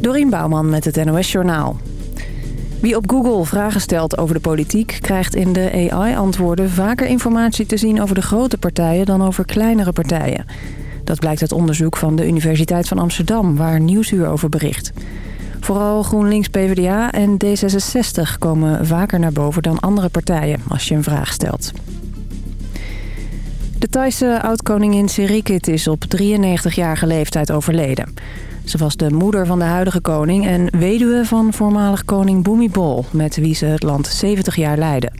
Dorien Bouwman met het NOS Journaal. Wie op Google vragen stelt over de politiek... krijgt in de AI-antwoorden vaker informatie te zien over de grote partijen... dan over kleinere partijen. Dat blijkt uit onderzoek van de Universiteit van Amsterdam... waar Nieuwsuur over bericht. Vooral GroenLinks, PvdA en D66 komen vaker naar boven dan andere partijen... als je een vraag stelt. De Thaise oud-koningin Sirikit is op 93-jarige leeftijd overleden. Ze was de moeder van de huidige koning en weduwe van voormalig koning Bhumibol... met wie ze het land 70 jaar leidde.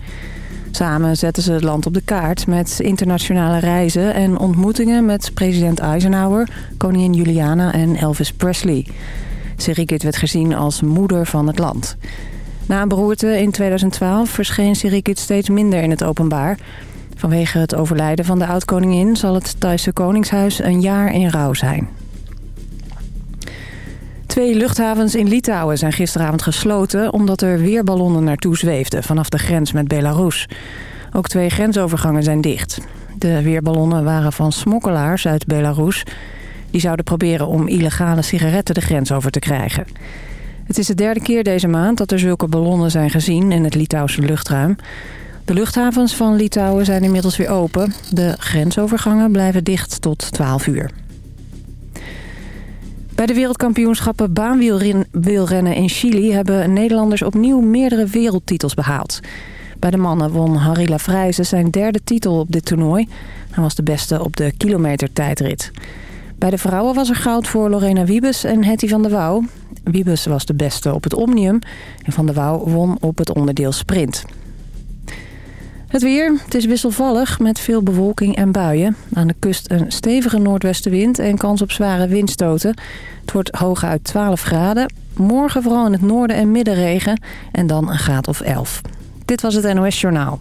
Samen zetten ze het land op de kaart met internationale reizen... en ontmoetingen met president Eisenhower, koningin Juliana en Elvis Presley. Sirikit werd gezien als moeder van het land. Na een beroerte in 2012 verscheen Sirikit steeds minder in het openbaar... Vanwege het overlijden van de oud-koningin zal het Thaise Koningshuis een jaar in rouw zijn. Twee luchthavens in Litouwen zijn gisteravond gesloten... omdat er weerballonnen naartoe zweefden vanaf de grens met Belarus. Ook twee grensovergangen zijn dicht. De weerballonnen waren van smokkelaars uit Belarus. Die zouden proberen om illegale sigaretten de grens over te krijgen. Het is de derde keer deze maand dat er zulke ballonnen zijn gezien in het Litouwse luchtruim. De luchthavens van Litouwen zijn inmiddels weer open. De grensovergangen blijven dicht tot 12 uur. Bij de wereldkampioenschappen baanwielrennen in Chili... hebben Nederlanders opnieuw meerdere wereldtitels behaald. Bij de mannen won Harry Lafrijze zijn derde titel op dit toernooi. Hij was de beste op de kilometertijdrit. Bij de vrouwen was er goud voor Lorena Wiebes en Hetty van der Wouw. Wiebes was de beste op het Omnium en Van der Wouw won op het onderdeel sprint. Het weer, het is wisselvallig met veel bewolking en buien. Aan de kust een stevige noordwestenwind en kans op zware windstoten. Het wordt hooguit 12 graden. Morgen vooral in het noorden en midden regen en dan een graad of 11. Dit was het NOS Journaal.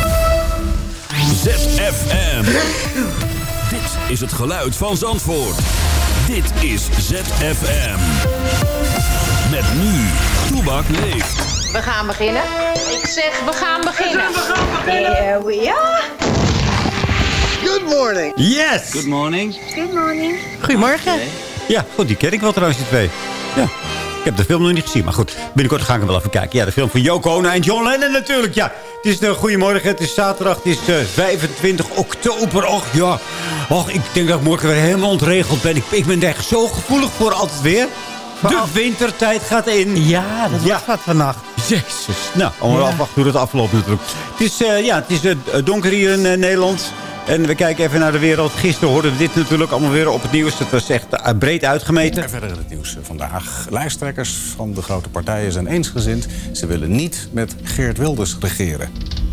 ZFM. Dit is het geluid van Zandvoort. Dit is ZFM. Met nu, Toebak leeft. We gaan beginnen. Ik zeg, we gaan beginnen. Here we are. Good morning. Yes! Good morning. Good morning. Goedemorgen. Ja, goed, die ken ik wel trouwens, die twee. Ja. Ik heb de film nog niet gezien, maar goed. Binnenkort ga ik hem wel even kijken. Ja, de film van Yoko Ono en John Lennon natuurlijk, ja. Het is de goedemorgen, het is zaterdag, het is uh, 25 oktober. Och, ja. Och, ik denk dat ik morgen weer helemaal ontregeld ben. Ik, ik ben echt zo gevoelig voor altijd weer. De wintertijd gaat in. Ja, dat Ja. gaat vannacht. Jezus. Nou, allemaal Ja. afwachten hoe het afloopt natuurlijk. Het is, eh, ja, het is eh, donker hier in eh, Nederland. En we kijken even naar de wereld. Gisteren hoorden we dit natuurlijk allemaal weer op het nieuws. Het was echt eh, breed uitgemeten. En verder het nieuws vandaag. Lijsttrekkers van de grote partijen zijn eensgezind. Ze willen niet met Geert Wilders regeren.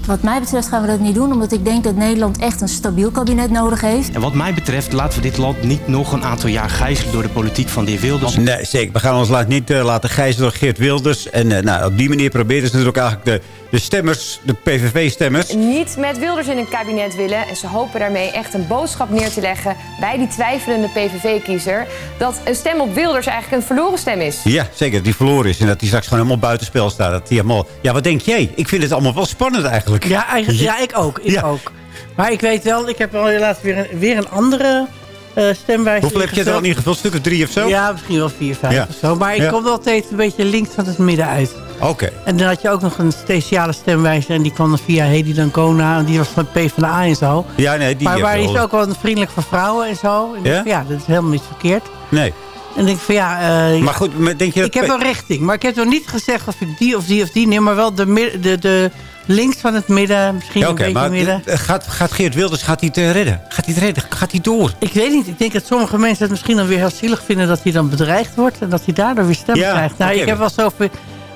Wat mij betreft gaan we dat niet doen, omdat ik denk dat Nederland echt een stabiel kabinet nodig heeft. En wat mij betreft laten we dit land niet nog een aantal jaar gijzelen door de politiek van de heer Wilders. Nee, zeker. We gaan ons laat, niet eh, laten gijzelen door Geert Wilders. En eh, nou, op die manier proberen ze natuurlijk eigenlijk de, de stemmers, de PVV-stemmers... niet met Wilders in een kabinet willen. En ze hopen daarmee echt een boodschap neer te leggen bij die twijfelende PVV-kiezer. Dat een stem op Wilders eigenlijk een verloren stem is. Ja, zeker. Dat die verloren is. En dat die straks gewoon helemaal buitenspel staat. Dat die helemaal... Ja, wat denk jij? Ik vind het allemaal wel spannend eigenlijk. Ja, eigenlijk, ja ik ook. Ik Ja. ook. Maar ik weet wel, ik heb al laatst weer een, weer een andere eh stemwijze Hoeveel heb je er al ingevuld? Een stuk of drie of zo? Ja, misschien wel vier, vijf Ja. of zo. Maar ik Ja. kom wel steeds een beetje links van het midden uit. Oké. En dan had je ook nog een speciale stemwijzer. En die kwam dan via Hedy Dancona. En die was van PvdA en zo. Ja, nee, die maar waar wel- is ook wel vriendelijk voor vrouwen en zo. En Ja? ja, dat is helemaal niet verkeerd. Nee. En ik denk van ja... eh, Maar goed, maar denk je dat... ik heb wel richting. Maar ik heb nog niet gezegd of ik die of die of die neem. Maar wel de, de, de links van het midden. Misschien Ja, een oké, beetje maar midden. eh, gaat, gaat Geert Wilders gaat hij het redden? Gaat hij het redden? Gaat hij door? Ik weet niet. Ik denk dat sommige mensen het misschien dan weer heel zielig vinden... dat hij dan bedreigd wordt. En dat hij daardoor weer stemmen Ja, krijgt. Nou, ik heb wel zo... veel-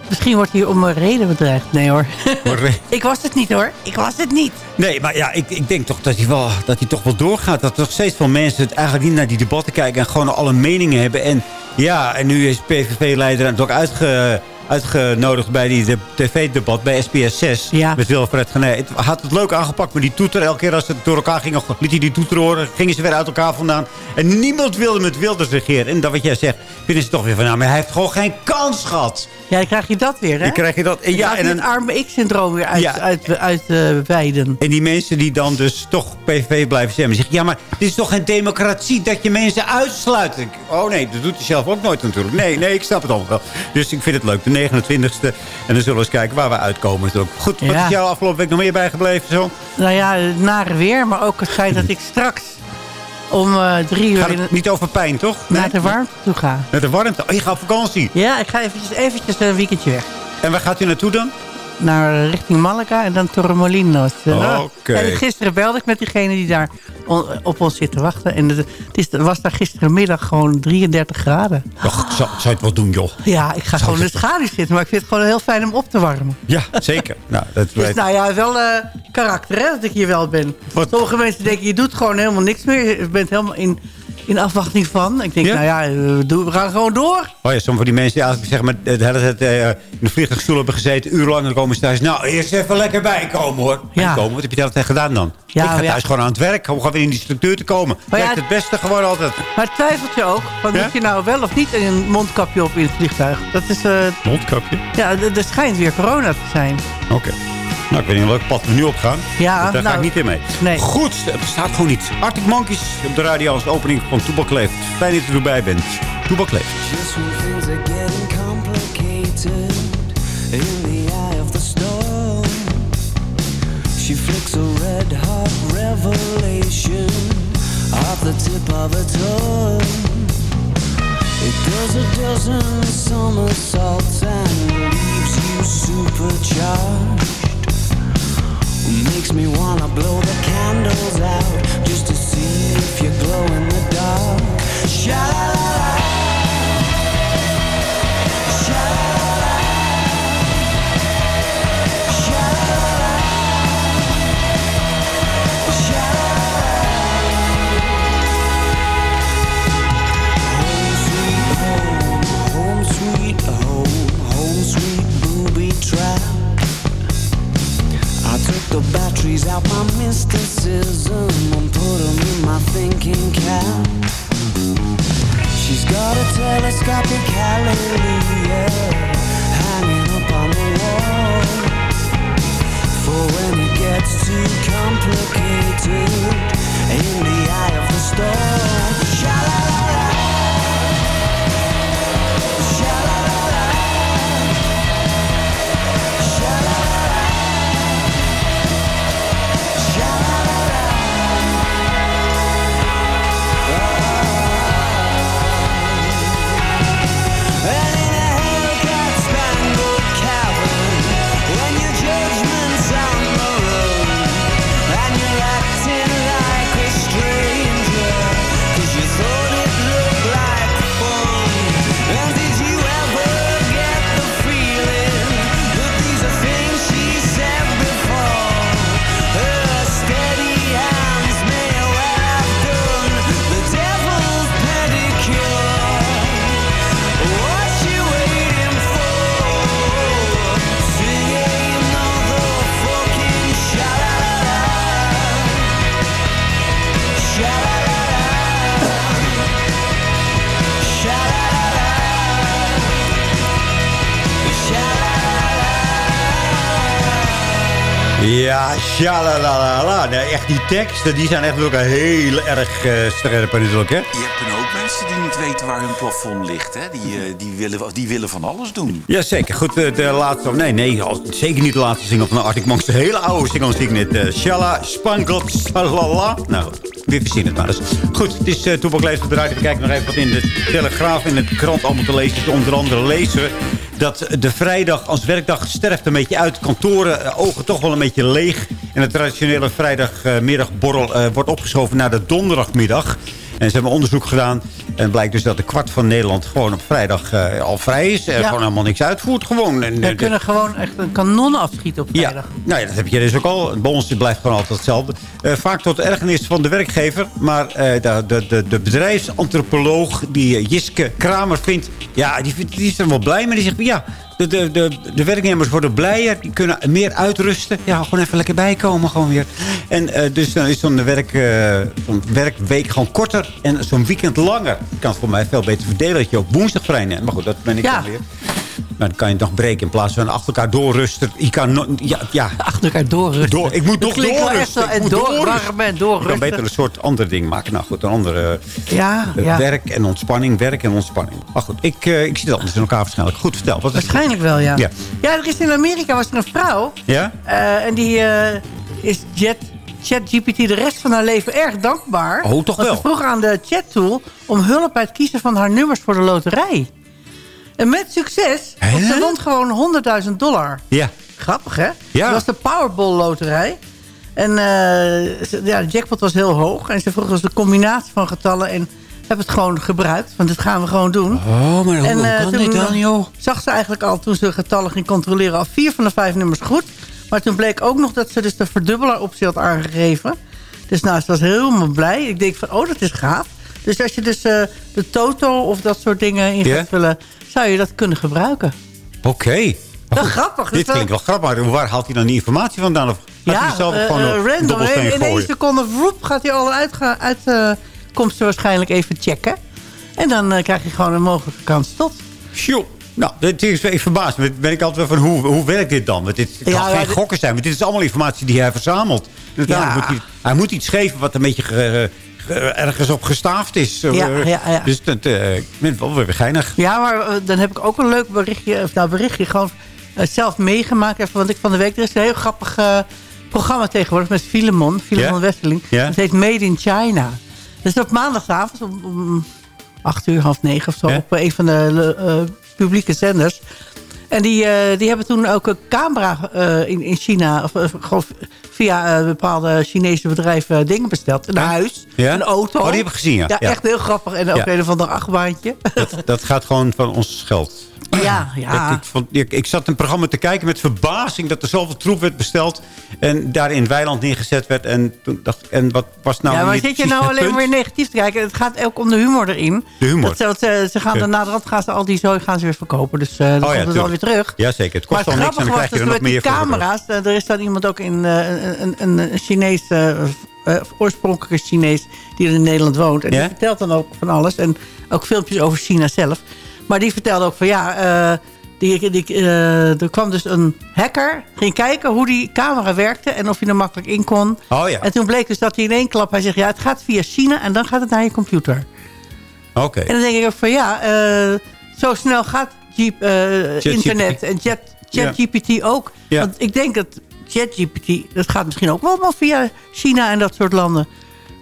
Misschien wordt hij om een reden bedreigd. Nee hoor. ik was het niet hoor. Ik was het niet. Nee, maar ja, ik, ik denk toch dat hij, wel, dat hij toch wel doorgaat. Dat er nog steeds veel mensen het eigenlijk niet naar die debatten kijken... en gewoon alle meningen hebben. En Ja, en nu is PVV-leider het ook uitge, uitgenodigd bij die de- tv-debat bij SBS 6. Ja. Met Wilfred Gené. Het had het leuk aangepakt met die toeter. Elke keer als ze door elkaar gingen, liet hij die toeter horen. Gingen ze weer uit elkaar vandaan. En niemand wilde met Wilders regeren. En dat wat jij zegt, vinden ze toch weer van... Nou, maar hij heeft gewoon geen kans gehad. Ja, krijg je dat weer, hè? Dan krijg je dat. En, ja, en dan, arme ik-syndroom weer uit, Ja. uit, uit, wijden. En die mensen die dan dus toch PVV blijven stemmen. Zeggen, ja, maar dit is toch geen democratie dat je mensen uitsluit. Ik, oh nee, dat doet hij zelf ook nooit natuurlijk. Nee, nee, ik snap het allemaal wel. Dus ik vind het leuk. De 29e. En dan zullen we eens kijken waar we uitkomen. Goed, wat Ja. is jou afgelopen week nog meer bijgebleven zo? Nou ja, het nare weer, maar ook het feit dat ik straks om eh, drie uur Gaat het niet over pijn, toch? naar de warmte toe ga. Naar de warmte. Oh, je gaat op vakantie. Ja, ik ga eventjes, eventjes een weekendje weg. En waar gaat u naartoe dan? Naar eh, richting Malaga en dan Torremolinos. Eh, Oké. En gisteren belde ik met diegene die daar on- op ons zit te wachten. En het, is, was daar gisterenmiddag gewoon 33 graden. Zou, zou je het wel doen, joh? Ja, ik ga gewoon in de schaduw zitten. Maar ik vind het gewoon heel fijn om op te warmen. Ja, zeker. nou, dat Dus weet nou ja, wel eh, karakter hè, dat ik hier wel ben. Wat? Sommige mensen denken, je doet gewoon helemaal niks meer. Je bent helemaal in, in afwachting van. Ik denk, Ja? nou ja, eh, we, gaan gewoon door. Oh ja, sommige van die mensen die eigenlijk zeg maar, de hele tijd eh, in de vliegtuigstoel hebben gezeten, urenlang, en dan komen ze thuis. Nou, eerst even lekker bijkomen hoor. Ja. Bijkomen, wat heb je daar tijd gedaan dan? Ja, ik ga ja. thuis gewoon aan het werk. Hoe gaan we in die structuur te komen? Maar Werkt het beste gewoon altijd. Maar twijfelt je ook, Ja? moet je nou wel of niet een mondkapje op in het vliegtuig? Dat is, eh, Mondkapje? ja, er schijnt weer corona te zijn. Oké. Nou, ik weet niet welk pad we nu op gaan. Ja, daar ga nou, ik niet in mee. nee. Goed, het bestaat gewoon niet. Arctic Monkeys op de radio als opening van Toebak Leeft. Fijn dat je erbij bent. Toebak Leeft. Just when things are getting complicated in the eye of the storm, she flicks a red hot revelation off the tip of her tongue. It does a dozen somersaults and leaves you supercharged. Makes me wanna blow the candles out just to see if you glow in the dark. Sha-la-la-la. Telescopic hallelujah hanging up on the wall. For when it gets too complicated in the eye of the storm. Sha-la-la-la. Ja, shalalala. Nee, echt die teksten, die zijn echt ook heel erg eh scherp natuurlijk, hè? Je hebt dan ook mensen die niet weten waar hun plafond ligt. Hè? Die, eh, die, willen, die willen van alles doen. Jazeker. Goed, eh, de laatste... of Nee, nee, zeker niet de laatste single van de Arctic Monkeys. De hele oude single zie ik net. Spangled, Salala. Nou, weer verzin het maar eens. Goed, het is uh, Toepak Lees op de radio. We kijken nog even wat in de Telegraaf in de krant allemaal te lezen. Onder andere lezen we dat de vrijdag als werkdag sterft een beetje uit. Kantoren, eh, ogen toch wel een beetje leeg. En de traditionele vrijdagmiddagborrel eh, wordt opgeschoven naar de donderdagmiddag. En ze hebben onderzoek gedaan. En het blijkt dus dat een kwart van Nederland gewoon op vrijdag eh, al vrij is. En Ja. gewoon helemaal niks uitvoert. Gewoon. En, We eh, kunnen gewoon echt een kanon afschieten op vrijdag. nou ja, dat heb je dus ook al. Bij ons blijft gewoon altijd hetzelfde. Eh, vaak tot ergernis van de werkgever. Maar de, de, de, de bedrijfsantropoloog, die Jiske Kramer, vindt... Ja, die, vindt- die is er wel blij mee. Die zegt, ja, de, de, de, de werknemers worden blijer. Die kunnen meer uitrusten. Ja, gewoon even lekker bijkomen gewoon weer. En eh, dus dan is zo'n werk, eh, werkweek gewoon korter. En zo'n weekend langer. Je kan het voor mij veel beter verdelen. Dat je ook woensdag vrij neemt. Maar goed, dat ben ik Ja. dan weer. Maar dan kan je het nog breken in plaats van achter elkaar doorrusten. Je kan no- ja, ja. Achter elkaar doorrusten. Door, ik moet Dat toch doorrusten. Ik moet doorwarmen doorrusten. en doorrusten. Je kan beter een soort ander ding maken. Nou goed, een andere Ja, eh, ja. werk en ontspanning. Werk en ontspanning. Maar goed, ik, eh, ik zie het anders in elkaar waarschijnlijk. Goed, vertel. Wat? Waarschijnlijk wel, ja. Ja. Ja, er is in Amerika was er een vrouw. Ja? eh, en die eh, is Jet, ChatGPT de rest van haar leven erg dankbaar. Oh, toch Want wel? Ze vroeg aan de chattool om hulp bij het kiezen van haar nummers voor de loterij. En met succes, want ze won gewoon 100.000 dollar. Ja. Grappig, hè? Ja. Dat was de Powerball loterij. En eh, ze- ja, de jackpot was heel hoog. En ze vroeg dus de combinatie van getallen en hebben het gewoon gebruikt. Want dit gaan we gewoon doen. Oh, maar hoe, En, kan toen, dit dan, joh? Zag ze eigenlijk al toen ze getallen ging controleren... al vier van de vijf nummers goed. Maar toen bleek ook nog dat ze dus de verdubbelaar optie had aangegeven. Dus nou, ze was helemaal blij. Ik denk van, oh, dat is gaaf. Dus als je dus eh, de toto of dat soort dingen in gaat vullen... zou je dat kunnen gebruiken. Oké. Dat is grappig. Dit klinkt wel grappig, maar waar haalt hij dan die informatie vandaan? Of gaat hij zelf eh, gewoon een random. In, in één seconde vroep, gaat hij alle uitkomsten waarschijnlijk even checken. En dan eh, krijg je gewoon een mogelijke kans tot. Sjoe. Nou, dit is even verbaasd. Ben ik altijd wel van, hoe, hoe werkt dit dan? Want dit kan Ja, geen gokken zijn. Want dit is allemaal informatie die hij verzamelt. Dus uiteindelijk Ja. moet hij, hij moet iets geven wat een beetje ge- ergens op gestaafd is. Ja, Eh, ja, ja. Dus dat, eh, ik wel weer geinig. Ja, maar eh, dan heb ik ook een leuk berichtje. Of nou, berichtje gewoon eh, zelf meegemaakt. Even, want ik van de week, er is een heel grappig eh, programma tegenwoordig met Filemon. Filemon Ja? Ja? Het heet Made in China. Dus op maandagavond om, om acht uur, half negen of zo. Ja? Op een van de eh, publieke zenders. En die, eh, die hebben toen ook een camera eh, in, in China... Of, eh, gewoon via bepaalde Chinese bedrijven dingen besteld. Een huis, Ja? een auto. Oh, die heb ik gezien, ja. Ja, echt heel grappig. En ook een of ander achtbaantje. Dat, dat gaat gewoon van ons geld. Ja, ja. Ik, ik, vond, ik, ik zat een programma te kijken met verbazing dat er zoveel troep werd besteld. En daar in weiland neergezet werd. En toen dacht en wat was nou ja, maar zit je nou alleen maar negatief te kijken? Het gaat ook om de humor erin. De humor. Dat ze, gaan Ja. er naderhand gaan ze al die zooi gaan ze weer verkopen. Dus eh dan komt het tuurlijk. alweer terug. Ja, zeker. Het kost maar al niks en dan krijg je er was nog dus meer voor. camera's. eh, er is dan iemand ook in eh, een, een, een Chinees, eh, oorspronkelijke Chinees... die in Nederland woont. En Ja? die vertelt dan ook van alles. En ook filmpjes over China zelf. Maar die vertelde ook van ja... eh, die, die, eh, er kwam dus een hacker, ging kijken hoe die camera werkte... en of je er makkelijk in kon. Oh ja, En toen bleek dus dat hij in één klap... hij zegt, ja, het gaat via China en dan gaat het naar je computer. oké. En dan denk ik ook van, ja, eh, zo snel gaat Jeep, eh, internet en Chat- ChatGPT ook. Ja. Want ik denk dat ChatGPT, dat gaat misschien ook wel, wel via China en dat soort landen.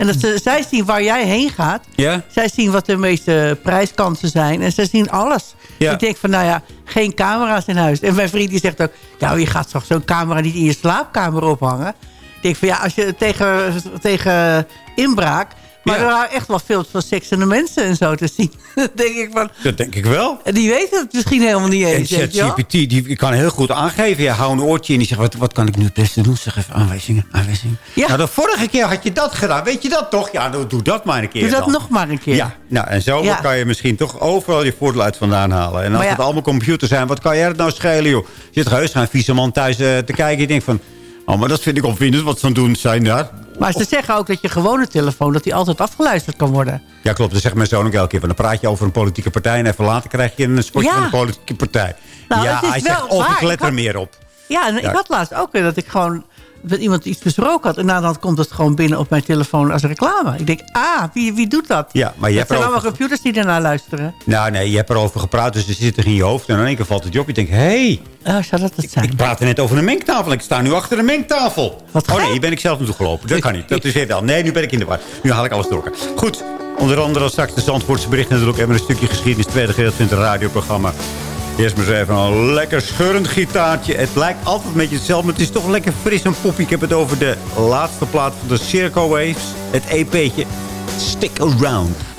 En dat ze, zij zien waar jij heen gaat. Ja? Zij zien wat de meeste prijskansen zijn. En zij zien alles. Ja. Ik denk van, nou ja, geen camera's in huis. En mijn vriend die zegt ook... Ja, je gaat toch zo'n camera niet in je slaapkamer ophangen? Ik denk van, ja, als je tegen, tegen inbraak... Maar Ja. er waren echt wel veel van seksende mensen en zo te zien. Dan denk ik van... Dat denk ik wel. Die weten het misschien helemaal niet En eens. je wel? ChatGPT, die kan heel goed aangeven. Ja, hou een oortje in. Die zegt, wat, wat kan ik nu het beste doen? Zeg even aanwijzingen, aanwijzingen. Ja. Nou, de vorige keer had je dat gedaan. Weet je dat toch? Ja, nou, doe dat maar een keer Doe dat dan. nog maar een keer. Ja, nou, en zo Ja. kan je misschien toch overal je voordeel uit vandaan halen. En als ja. het allemaal computers zijn, wat kan jij het nou schelen, joh? Je zit heus gaan vieze man thuis eh, te kijken. Je denkt van, oh, maar dat vind ik opwindend wat ze aan doen zijn daar. Maar ze zeggen ook dat je gewone telefoon... dat die altijd afgeluisterd kan worden. Ja, klopt. Dat zegt mijn zoon ook elke keer. Want dan praat je over een politieke partij... en even later krijg je een spotje Ja. van een politieke partij. Nou, ja, hij zegt, waar. ik let er meer op. Ja, en Ja. ik had laatst ook weer dat ik gewoon... dat iemand iets besproken had. En naderhand komt het gewoon binnen op mijn telefoon als reclame. Ik denk, ah, wie, wie doet dat? Ja, maar je dat hebt zijn allemaal computers die ernaar luisteren. Nou, nee, je hebt erover gepraat, dus het zit er in je hoofd. En in één keer valt het je op. Je denkt, hé, hey, Oh, zou dat het zijn? ik praatte net over een mengtafel. Ik sta nu achter een mengtafel. Wat oh nee, hier ben ik zelf naartoe gelopen. Dat kan niet. Dat is het al. Nee, nu ben ik in de war. Nu haal ik alles door elkaar. Goed, onder andere straks de Zandvoortse bericht natuurlijk. Even een stukje geschiedenis. Tweede gedeelte van het radioprogramma. Eerst maar eens even een lekker scheurend gitaartje. Het lijkt altijd een beetje hetzelfde, maar het is toch lekker fris en poppy. Ik heb het over de laatste plaat van de Circo Waves. Het EP'tje. Stick Around.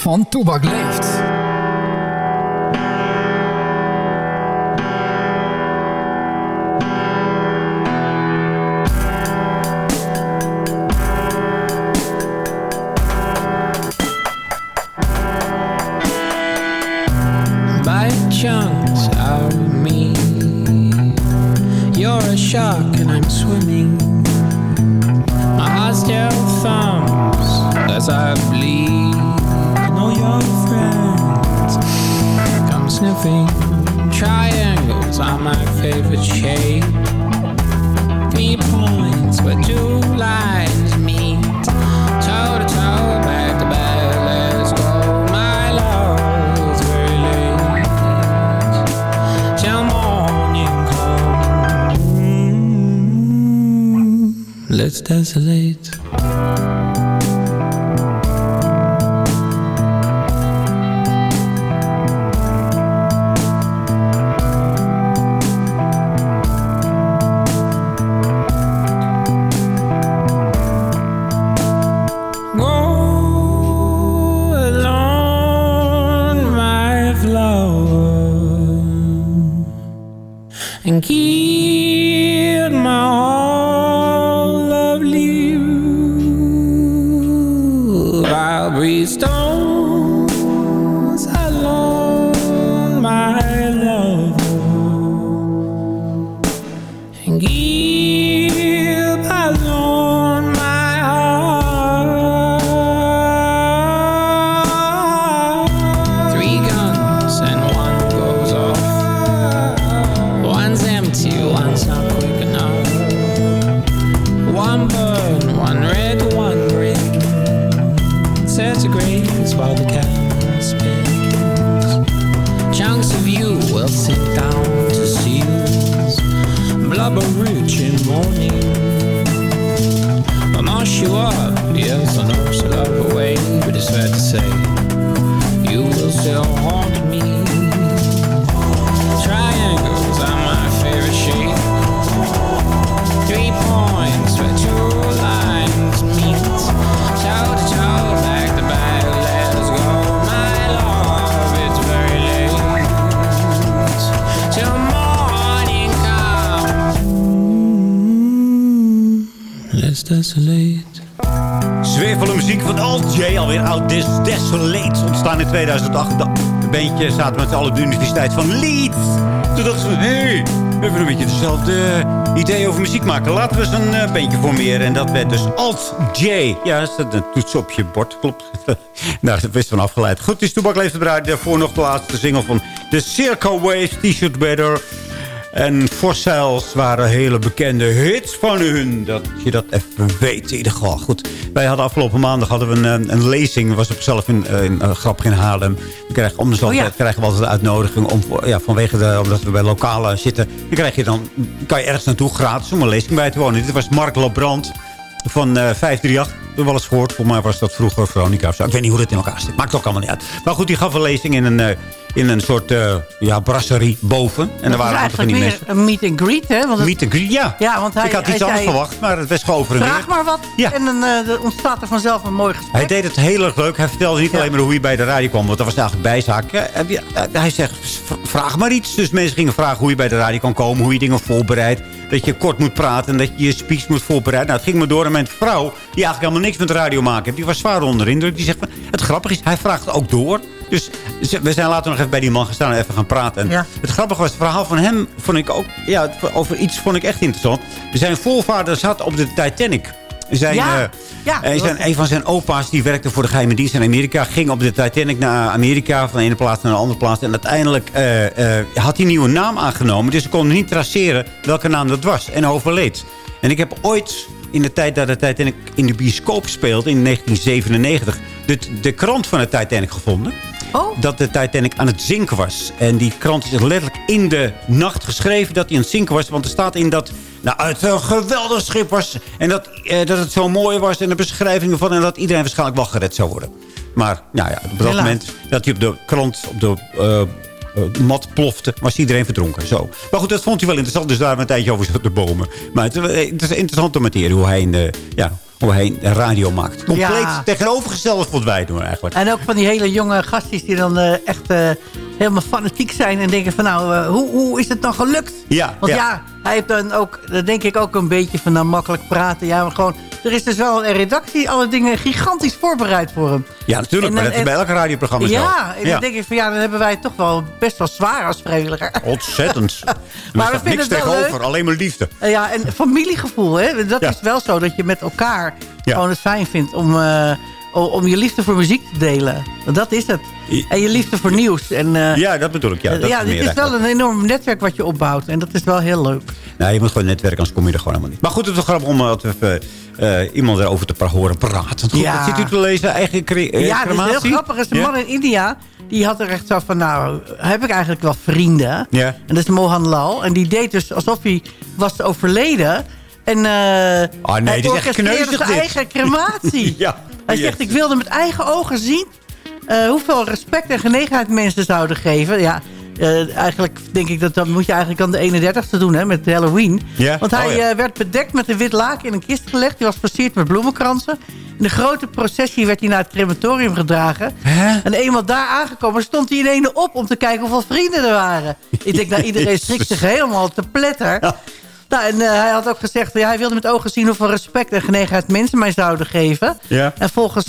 Van Toebak leeft. Bandje zaten met op de Universiteit van Leeds. Toen dachten ze, hé, hey, hebben een beetje dezelfde idee over muziek maken. Laten we eens een eh, bandje formeren. En dat werd dus Alt J. Ja, dat is een toets op je bord, klopt. nou, dat is van afgeleid. Goed, is Toebak Leeft eruit. Daarvoor nog de laatste single van The Circle Waves, T-shirt Better. En Fossils waren hele bekende hits van hun. Dat je dat even weet in ieder geval. Goed, wij hadden afgelopen maandag hadden we een, eh, een lezing. was op zelf in, eh, in, eh, grappig in Haarlem. We krijgen, om de zoveel tijd krijgen we altijd een uitnodiging. Om, ja, vanwege de, omdat we bij lokalen zitten. Dan, krijg je dan kan je ergens naartoe gratis om een lezing bij te wonen. Dit was Mark Labrand van eh 538. Wel eens gehoord. Volgens mij was dat vroeger Veronica of zo. Ik weet niet hoe dat in elkaar zit. Maakt ook allemaal niet uit. Maar goed, die gaf een lezing in een, eh, in een soort eh, ja, brasserie boven. En er waren een aantal van die meer mensen. een meet and greet, hè? Want het- Meet and greet, ja. Ja, want hij, ik had iets anders zei, verwacht, maar het was gewoon over en Vraag maar wat. En dan eh, ontstaat er vanzelf een mooi gesprek. Hij deed het heel erg leuk. Hij vertelde niet alleen maar hoe hij bij de radio kwam. Want dat was eigenlijk bijzaak. Ja, Hij zegt, vraag maar iets. Dus mensen gingen vragen hoe je bij de radio kan komen. Hoe je dingen voorbereidt. Dat je kort moet praten. En dat je je speech moet voorbereiden. Nou, het ging me door. En mijn vrouw, die eigenlijk helemaal niks met radio maken heeft. Die was zwaar onder de indruk. Die zegt, het grappige is, hij vraagt ook door. Dus we zijn later nog even bij die man gestaan en even gaan praten. En Het grappige was, het verhaal van hem vond ik ook... Ja, over iets vond ik echt interessant. Zijn voorvader zat op de Titanic. Zijn, Ja, eh, ja, eh, zijn, een van zijn opa's die werkte voor de geheime dienst in Amerika. Ging op de Titanic naar Amerika. Van de ene plaats naar de andere plaats. En uiteindelijk eh, had hij een nieuwe naam aangenomen. Dus ze konden niet traceren welke naam dat was. En overleed. En ik heb ooit in de tijd dat de Titanic in de bioscoop speelde. In 1997. De, de krant van de Titanic gevonden. Dat de Titanic aan het zinken was. En die krant is letterlijk in de nacht geschreven dat hij aan het zinken was. Want er staat in dat nou, het een geweldig schip was. En dat, eh, dat het zo mooi was. En de beschrijving ervan. En dat iedereen waarschijnlijk wel gered zou worden. Maar nou ja, op dat Helaas. moment dat hij op de krant op de eh, mat plofte, was iedereen verdronken. Zo. Maar goed, dat vond hij wel interessant. Dus daar een tijdje over zat te bomen. Maar het, eh, het is een interessante materie hoe hij, een, eh, ja, hoe hij radio maakt. Compleet Ja. tegenovergestelde wat wij doen eigenlijk. En ook van die hele jonge gastjes die dan eh, echt eh, helemaal fanatiek zijn. En denken van nou, eh, hoe, hoe is het dan gelukt? Ja, Want ja. ja. hij heeft dan ook, denk ik ook een beetje van nou makkelijk praten. Ja, maar gewoon, er is dus wel een redactie, alle dingen gigantisch voorbereid voor hem. Ja, natuurlijk. En maar dat is bij elk radioprogramma zo. Ja, en dan denk ik van ja, dan hebben wij het toch wel best wel zwaar als vrijwilliger. Ontzettend. maar we vinden niks het wel tegenover. leuk. Alleen maar liefde. Eh, Ja, en familiegevoel, hè? dat Ja. is wel zo dat je met elkaar Ja. gewoon het fijn vindt om, eh, om je liefde voor muziek te delen. Want Dat is het. En je liefde voor nieuws. En, eh, Ja, dat bedoel ik. Ja, dat ja, is dit meer is wel een enorm netwerk wat je opbouwt. En dat is wel heel leuk. Nou, je moet gewoon netwerken, anders kom je er gewoon helemaal niet. Maar goed, het is wel grappig om altijd eh, iemand erover te horen praten. Goed, Ja. Zit u te lezen? Eigen cre eh, ja, dat is crematie? heel grappig. Is een Ja? man in India. Die had er echt zo van, nou, heb ik eigenlijk wel vrienden? Ja. En dat is Mohan Lal. En die deed dus alsof hij was overleden. En eh Ah, nee, dit is echt orchestreerde kneuzig, zijn dit. eigen crematie. Ja. Hij zegt, ik wilde met eigen ogen zien... hoeveel respect en genegenheid mensen zouden geven. Ja, eh, eigenlijk denk ik dat dat moet je eigenlijk aan de 31ste doen, hè, met Halloween. Ja? Want hij Oh, ja. eh, werd bedekt met een wit laken in een kist gelegd. Die was versierd met bloemenkransen. In de grote processie werd hij naar het crematorium gedragen. En eenmaal daar aangekomen stond hij in ene op om te kijken hoeveel vrienden er waren. Ik denk, nou, iedereen schrikt zich helemaal te pletter. Nou, en eh, hij had ook gezegd, ja, hij wilde met ogen zien hoeveel respect en genegenheid mensen mij zouden geven. Ja. En volgens,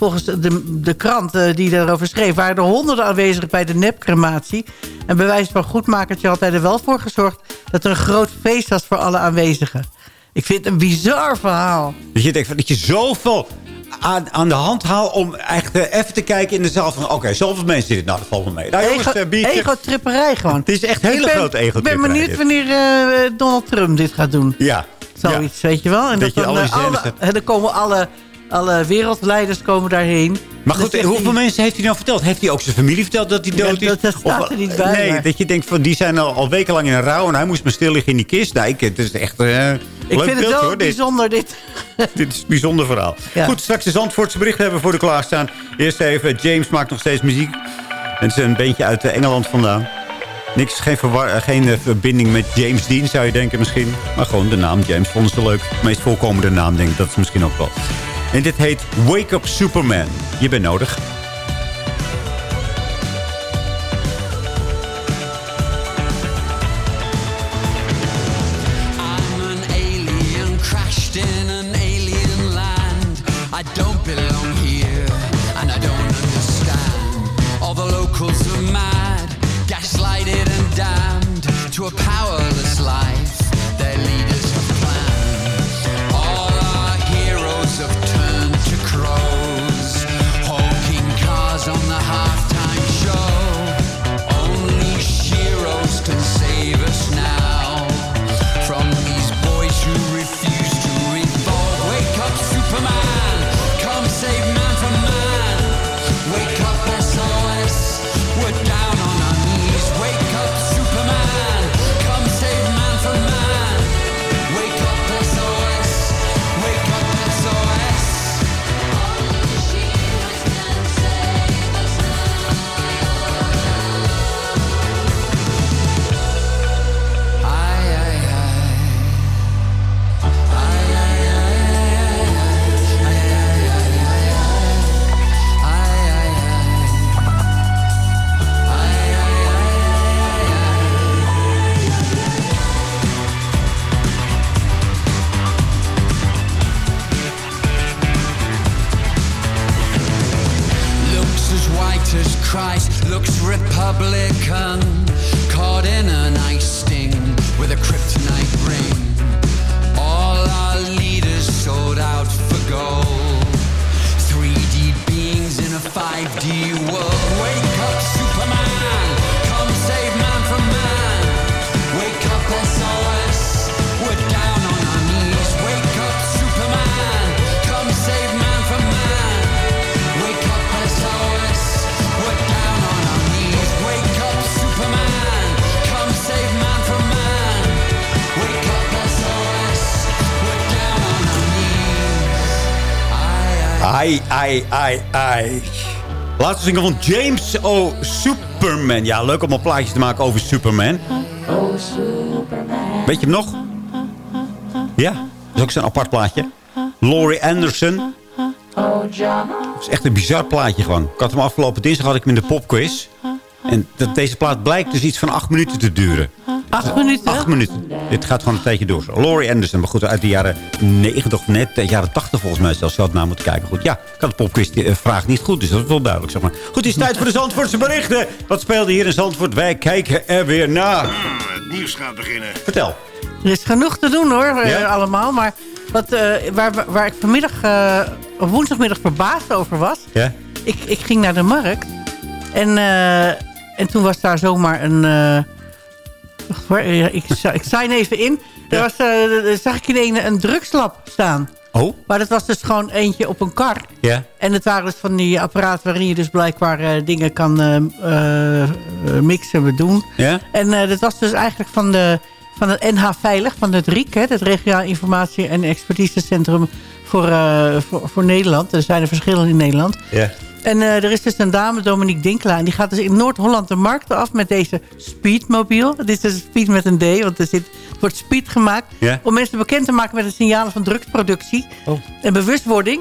volgens de, de krant eh, die erover schreef... waren er honderden aanwezig bij de nepcrematie. En bij wijze van goedmakertje had hij er wel voor gezorgd... dat er een groot feest was voor alle aanwezigen. Ik vind het een bizar verhaal. Dat je denkt dat je zoveel aan, aan de hand haalt om echt eh, even te kijken in de zaal van... Oké, zoveel mensen zitten. Nou, dat valt wel mee. Nou, jongens, Ego- eh. Ego-tripperij gewoon. Het is echt hele ben- grote Ik ben ego-tripperij, benieuwd dit. wanneer eh, Donald Trump dit gaat doen. Ja. Zoiets, weet je wel. En Dat je dan, alle en dan komen alle, alle wereldleiders komen daarheen. Maar goed, hoeveel hij- mensen heeft hij nou verteld? Heeft hij ook zijn familie verteld dat hij Ja, dood is? dat- dat staat Of- er niet bij, Nee, maar- dat je denkt van die zijn al, al wekenlang in een rouw... en hij moest maar stil liggen in die kist. Nou, ik, het is echt eh Ik leuk vind het wel dit. bijzonder dit. Dit is een bijzonder verhaal. Ja. Goed, straks de Zandvoortse berichten hebben we voor de klaarstaan. Eerst even, James maakt nog steeds muziek. Het is een beetje uit eh, Engeland vandaan. Niks, geen, verwar, eh, geen verbinding met James Dean, zou je denken misschien. Maar gewoon de naam James vonden ze leuk. De meest voorkomende naam, denk ik. Dat is misschien ook wel. En dit heet Wake Up Superman. Je bent nodig. Ai, ai, ai. Laatste single van James O. Superman. Ja, leuk om een plaatjes te maken over Superman. Weet je hem nog? Ja, dat is ook zo'n apart plaatje. Laurie Anderson. Dat is echt een bizar plaatje gewoon. Ik had hem afgelopen dinsdag had ik hem in de popquiz. En dat, deze plaat blijkt dus iets van acht minuten te duren. Acht minuten? Acht minuten. Dit gaat gewoon een tijdje door. Laurie Anderson, maar goed, uit de jaren 90 of net, de jaren 80 volgens mij zelfs. Ik had naar moeten kijken. Goed, ja, ik had de popquiz eh, vraag niet goed, dus dat is wel duidelijk, zeg maar. Goed, het is tijd voor de Zandvoortse berichten. Wat speelde hier in Zandvoort? Wij kijken er weer naar. Het nieuws gaat beginnen. Vertel. Er is genoeg te doen hoor, eh, Ja? allemaal. Maar wat, eh, waar, waar ik vanmiddag, op woensdagmiddag verbaasd over was... Ja? Ik, ik ging naar de markt. En, eh, en toen was daar zomaar een... wacht hoor, eh, ik, ik sign even in. Er was, eh, zag ik in een, een drugslab staan. Oh? Maar dat was dus gewoon eentje op een kar. Ja? En het waren dus van die apparaten waarin je dus blijkbaar eh, dingen kan eh, eh, mixen en doen. Ja? En dat was dus eigenlijk van, de, van het NH Veilig, van het RIek, hè, het Regionaal Informatie- en Expertisecentrum voor, voor, voor Nederland. Er zijn er verschillen in Nederland. Ja. En eh, er is dus een dame, Dominique Dinkelaar... en die gaat dus in Noord-Holland de markten af met deze Speedmobiel. Het is dus speed met een D, want er zit, wordt speed gemaakt... Om mensen bekend te maken met de signalen van drugsproductie... Oh. en bewustwording.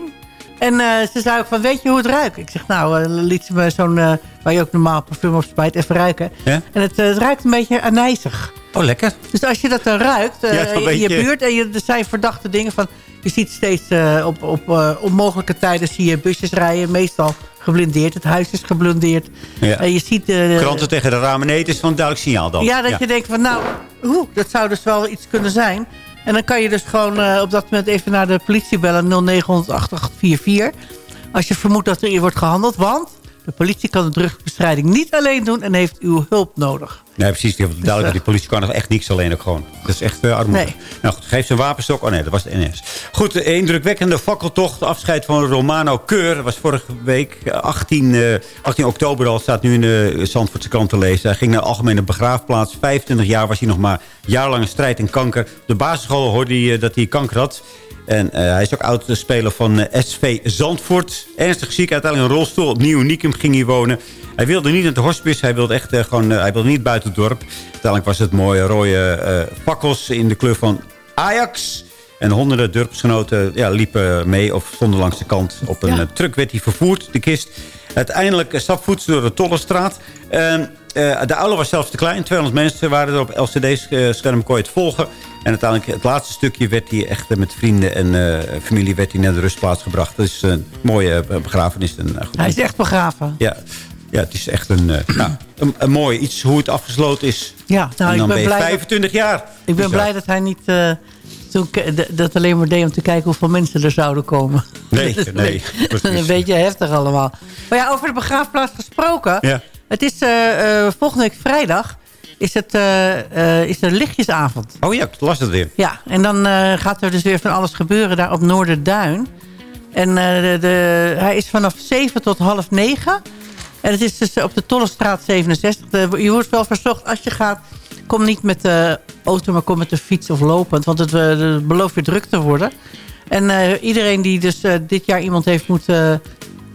En eh, ze zei ook van, weet je hoe het ruikt? Ik zeg, nou, eh, liet ze me zo'n... waar je ook normaal parfum op spijt, even ruiken. En het, het ruikt een beetje anijzig. Oh, lekker. Dus als je dat dan ruikt, Ja, in je buurt... en je, er zijn verdachte dingen van... Je ziet steeds eh, op, op eh, onmogelijke tijden zie je busjes rijden. Meestal geblindeerd. Het huis is geblindeerd. Ja. En je ziet... eh, Kranten tegen de ramen. Nee, het is van een duidelijk signaal dan. ja, dat je denkt van nou, oeh, dat zou dus wel iets kunnen zijn. En dan kan je dus gewoon eh, op dat moment even naar de politie bellen. 0900 8844. Als je vermoedt dat er hier wordt gehandeld. Want de politie kan de drugsbestrijding niet alleen doen en heeft uw hulp nodig. Nee, precies. Die, duidelijk, eh, die politie kan nog echt niks alleen ook gewoon. Dat is echt uh, armoede. Nee. Nou goed, geef ze een wapenstok. Oh nee, dat was de NS. Goed, de indrukwekkende fakkeltocht. Afscheid van Romano Keur. Dat was vorige week eh, 18, eh, 18 oktober al. Staat nu in de Zandvoortse krant te lezen. Hij ging naar de algemene begraafplaats. 25 jaar was hij nog maar jarenlange strijd in kanker. Op de basisschool hoorde hij eh, dat hij kanker had. En eh, hij is ook oud-speler van eh, SV Zandvoort. Ernstig ziek, uiteindelijk een rolstoel. Opnieuw Niekum ging hij wonen. Hij wilde niet in het hospice. Hij wilde echt eh, gewoon, hij wilde niet buiten het dorp. Uiteindelijk was het mooie rode fakkels in de kleur van Ajax. En honderden dorpsgenoten ja, liepen mee of stonden langs de kant. Op een Ja. eh, truck werd hij vervoerd, de kist. Uiteindelijk eh, stapvoets door de Tollenstraat. En, eh, de aula was zelfs te klein. 200 mensen waren er op LCD-scherm, kon je het volgen. En uiteindelijk het laatste stukje werd hij echt eh, met vrienden en eh, familie werd hij naar de rustplaats gebracht. Dat is een mooie eh, begrafenis. En, eh. Hij is echt begraven. Ja, ja, het is echt een, eh, nou, een, een mooi iets hoe het afgesloten is. Ja, nou, en ik dan ben ben je blij dat- 25 jaar. Ik ben Dus blij dat hij niet eh, toen dat alleen maar deed om te kijken hoeveel mensen er zouden komen. Nee, nee, een beetje- heftig allemaal. Maar ja, over de begraafplaats gesproken. Ja. Het is eh, eh, volgende week vrijdag is, het, eh, is de lichtjesavond. Oh ja, ik las het weer. Ja, en dan gaat er dus weer van alles gebeuren daar op Noorderduin. En de, de- hij is vanaf 7 tot half 9. En het is dus op de Tollestraat 67. De- je wordt wel verzocht als je gaat... Kom niet met de auto, maar kom met de fiets of lopend. Want het, eh, het belooft weer druk te worden. En eh, iedereen die dus eh, dit jaar iemand heeft moeten,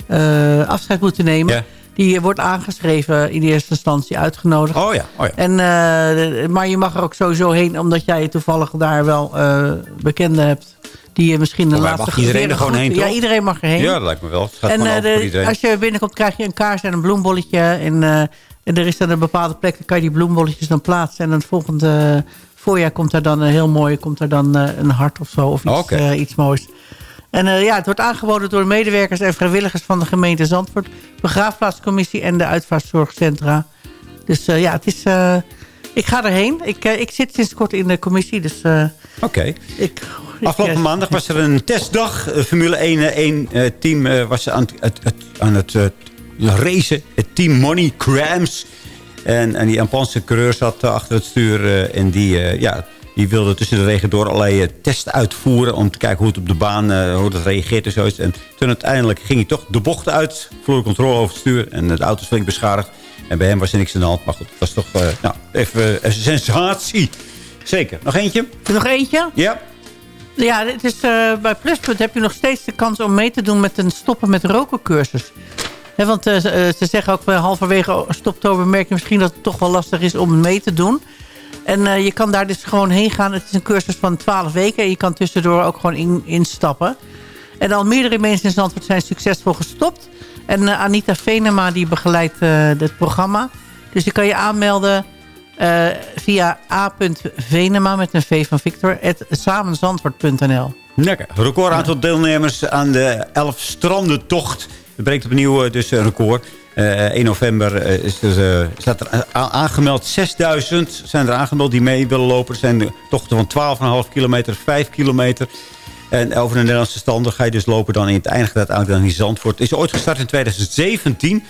eh, afscheid moeten nemen... Ja. die wordt aangeschreven in eerste instantie uitgenodigd. Oh ja, oh ja. En, eh, maar je mag er ook sowieso heen, omdat jij toevallig daar wel eh bekenden hebt. Die je misschien de mij laatste... mag iedereen er gewoon goed- heen, Ja, iedereen mag erheen. Ja, dat lijkt me wel. Het gaat en eh, de- iedereen. als je binnenkomt krijg je een kaars en een bloembolletje. En, eh, en er is dan een bepaalde plek, dan kan je die bloembolletjes dan plaatsen. En dan het volgende voorjaar komt er dan een heel mooi, komt er dan eh, een hart of zo. Of iets, eh, iets moois. En eh, ja, het wordt aangeboden door medewerkers en vrijwilligers van de gemeente Zandvoort. Begraafplaatscommissie en de uitvaartzorgcentra. Dus eh, ja, het is... eh, ik ga erheen. Ik, eh, ik zit sinds kort in de commissie, dus... eh, Oké. Afgelopen eh, maandag was er een testdag. Eh, Formule 1, 1 eh, team eh, was aan het, het, het- aan het eh, racen. Het team Money Crams. En, en die Japanse coureur zat eh, achter het stuur. eh, en die, eh, ja, die wilde tussen de regen door allerlei tests uitvoeren. Om te kijken hoe het op de baan hoe het reageert en zoiets. En toen uiteindelijk ging hij toch de bocht uit. De controle over het stuur. En de auto is flink beschadigd. En bij hem was er niks aan de hand. Maar goed, het was toch nou, even een sensatie. Zeker. Nog eentje? Nog eentje? Ja. Ja, het is, bij Pluspunt heb je nog steeds de kans om mee te doen met een stoppen met roken cursus. Want eh, ze, eh, ze zeggen ook bij halverwege stoptober merk je misschien dat het toch wel lastig is om mee te doen. En eh, je kan daar dus gewoon heen gaan. Het is een cursus van 12 weken en je kan tussendoor ook gewoon in, instappen. En al meerdere mensen in Zandvoort zijn succesvol gestopt. En eh, Anita Venema die begeleidt eh het programma. Dus je kan je aanmelden eh, via a.venema met een v van Victor... at samenzandvoort.nl. Lekker. Record aantal deelnemers aan de 11 strandentocht. Het breekt opnieuw eh, dus een record. Eh 1 november eh, is dus, eh, staat er aangemeld 6000 zijn er aangemeld die mee willen lopen. Er zijn tochten van 12,5 kilometer, 5 kilometer. En over de Nederlandse standen ga je dus lopen dan in het eindigt uiteindelijk dan in Zandvoort. Is ooit gestart in 2017.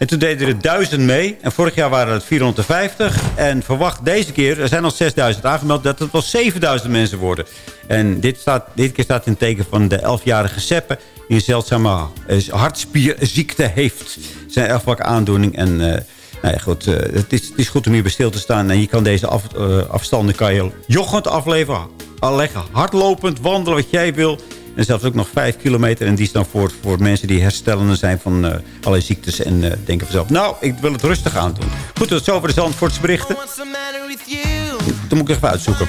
En toen deden er 1000 mee. En vorig jaar waren het 450. En verwacht deze keer, er zijn al 6000 aangemeld... dat het wel 7000 mensen worden. En dit, staat, dit keer staat in het teken van de 11-jarige Seppe... die een zeldzame eh, hartspierziekte heeft. Zijn erfelijke aandoening. En eh, nou ja, goed, eh, het, is, het is goed om hier bij stil te staan. En je kan deze af, afstanden kan je joggend afleveren. Afleggen, hardlopend, wandelen, wat jij wil... En zelfs ook nog 5 kilometer. En die is dan voor, voor mensen die herstellende zijn van eh allerlei ziektes. En eh, denken vanzelf, nou, ik wil het rustig aan doen. Goed, tot zover de Zandvoortse berichten. Dan moet ik even uitzoeken.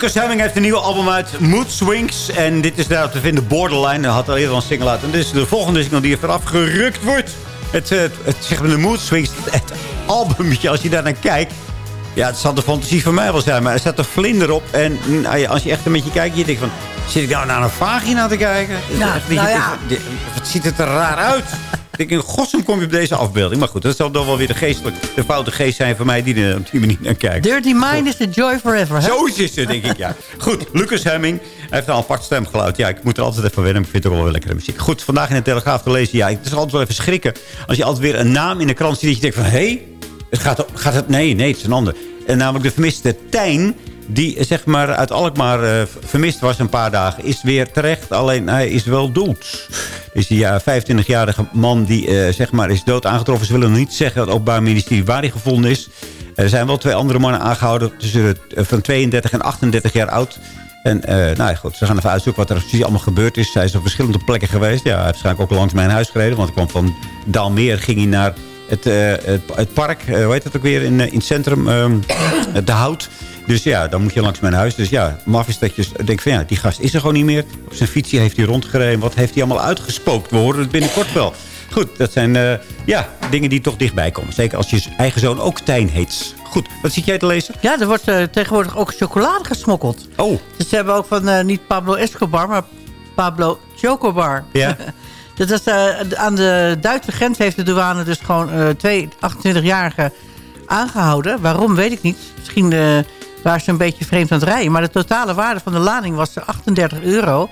Lucas Hemming heeft een nieuwe album uit, Mood Swings. En dit is daar te vinden, Borderline. Hij had al eerder een single uit. En dit is de volgende single die er vanaf gerukt wordt. Het, eh, het, het zeg maar, de Mood Swings, het albumetje, als je daar naar kijkt... Ja, het zal de fantasie van mij wel zijn, maar er staat een vlinder op. En nou ja, als je echt een beetje kijkt, je denkt van... Zit ik nou naar een vagina te kijken? Het Nou, nou ja. Wat ziet het er raar uit? Ik denk, in godsnaam kom je op deze afbeelding. Maar goed, dat zal dan wel weer de, geestelijk, de foute geest zijn van mij die er op die manier naar kijkt. Dirty Mind is the joy forever. Hè? Zo is het, denk ik, ja. Goed, Lucas Hemming. Hij heeft een apart stemgeluid. Ja, ik moet er altijd even wennen. maar Ik vind het ook wel weer lekkere muziek. Goed, vandaag in de Telegraaf te lezen. Ja, het is altijd wel even schrikken. Als je altijd weer een naam in de krant ziet. Dat je denkt van, hé, hey, het gaat, gaat het... Nee, nee, het is een ander. En namelijk de vermiste Tijn. Die eh, zeg maar uit Alkmaar eh, vermist was een paar dagen. Is weer terecht. Alleen hij is wel dood. Dus die ja, 25-jarige man die eh, zeg maar is dood aangetroffen. Ze willen nog niet zeggen, het Openbaar Ministerie, waar hij gevonden is. Er zijn wel twee andere mannen aangehouden. Tussen eh, van 32 en 38 jaar oud. En eh, nou ja, goed, ze gaan even uitzoeken wat er precies allemaal gebeurd is. Hij is op verschillende plekken geweest. Ja, hij heeft waarschijnlijk ook langs mijn huis gereden. Want ik kwam van Daalmeer, ging hij naar het, eh, het, het park. eh, hoe heet dat ook weer? In, eh, in het centrum. ehm, de Hout. Dus ja, dan moet je langs mijn huis. Dus ja, maf is dat je denkt van ja, die gast is er gewoon niet meer. Op zijn fietsje heeft hij rondgereden. Wat heeft hij allemaal uitgespookt? We horen het binnenkort wel. Goed, dat zijn ja, dingen die toch dichtbij komen. Zeker als je eigen zoon ook Tijn heet. Goed, wat zit jij te lezen? Ja, er wordt tegenwoordig ook chocolade gesmokkeld. Oh. Dus ze hebben ook van niet Pablo Escobar, maar Pablo Chocobar. Ja. Dat is, eh, aan de Duitse grens heeft de douane dus gewoon eh, twee 28-jarigen aangehouden. Waarom, weet ik niet. Misschien eh, waren ze een beetje vreemd aan het rijden. Maar de totale waarde van de lading was eh, 38 euro.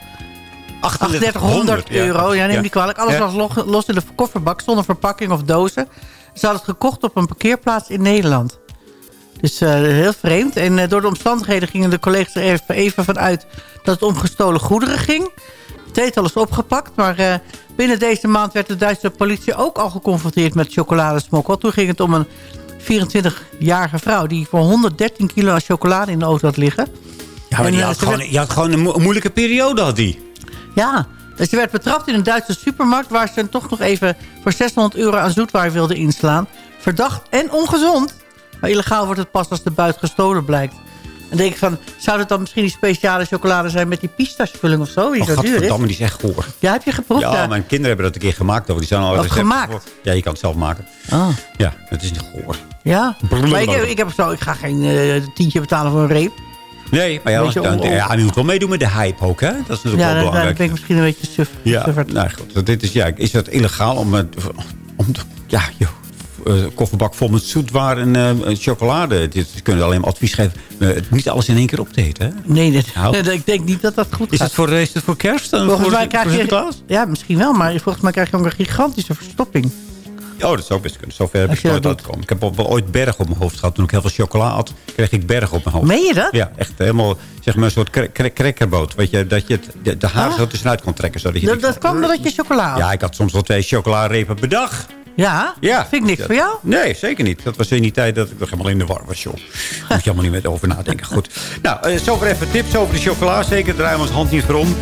3800 ja. euro, ja, neem Ja. niet kwalijk. Alles Ja. was lo- los in de kofferbak, zonder verpakking of dozen. Ze hadden het gekocht op een parkeerplaats in Nederland. Dus heel vreemd. En door de omstandigheden gingen de collega's er even, even van uit... dat het om gestolen goederen ging. Tweetal is opgepakt, maar eh, binnen deze maand... werd de Duitse politie ook al geconfronteerd met chocoladesmokkel. Toen ging het om een 24-jarige vrouw... die voor 113 kilo aan chocolade in de auto had liggen. Ja, maar En, die eh, had, ze gewoon, werd- die had gewoon een, mo- een moeilijke periode, had die. Ja, dus ze werd betrapt in een Duitse supermarkt... waar ze toch nog even voor 600 euro aan zoetwaar wilde inslaan. Verdacht en ongezond. Maar illegaal wordt het pas als de buit gestolen blijkt. En denk ik van, zou het dan misschien die speciale chocolade zijn... met die pistachevulling of zo, die Oh, zo duur is? die is echt goor. Ja, heb je geproefd? Ja, mijn kinderen hebben dat een keer gemaakt. hoor. Die zijn al gemaakt? voor. Ja, je kan het zelf maken. Ah. Ja, het is niet goor. Ja, maar ik, ik, heb zo, ik ga geen eh, tientje betalen voor een reep. Nee, maar ja, je, dan, ja, je moet wel meedoen met de hype ook, hè? Dat is natuurlijk Ja, wel dan, dan belangrijk. ben ik misschien een beetje suf. Ja, nou goed. Dit is, ja, is dat illegaal om, om ja, joh, kofferbak vol met zoetwaar en eh, chocolade. Dit kunnen alleen maar advies geven. eh, niet alles in één keer op te eten, hè? Nee, dat, Nou. ik denk niet dat dat goed Is gaat. het voor, is het voor kerst? dan? Volgens voor, mij krijg je... Ja, misschien wel, maar volgens mij krijg je ook een gigantische verstopping. Oh, dat zou best kunnen. Zover heb ik nooit uitgekomen. Ik heb wel ooit berg op mijn hoofd gehad. Toen ik heel veel chocola had, kreeg ik berg op mijn hoofd. Meen je dat? Ja, echt helemaal, zeg maar, een soort crackerboot. Weet je, dat je het, de, de haar Ah. zo tussenuit kon trekken. Zodat je Dat, dat kwam doordat je chocola had. Ja, ik had soms wel twee chocolarepen per dag. Ja? Ja. Vind ik niks voor jou? Nee, zeker niet. Dat was in die tijd dat ik nog helemaal in de war was, joh. Daar moet je allemaal niet meer over nadenken. Goed. Nou, eh, zover even tips over de chocola. Zeker draaien we ons hand niet voor om.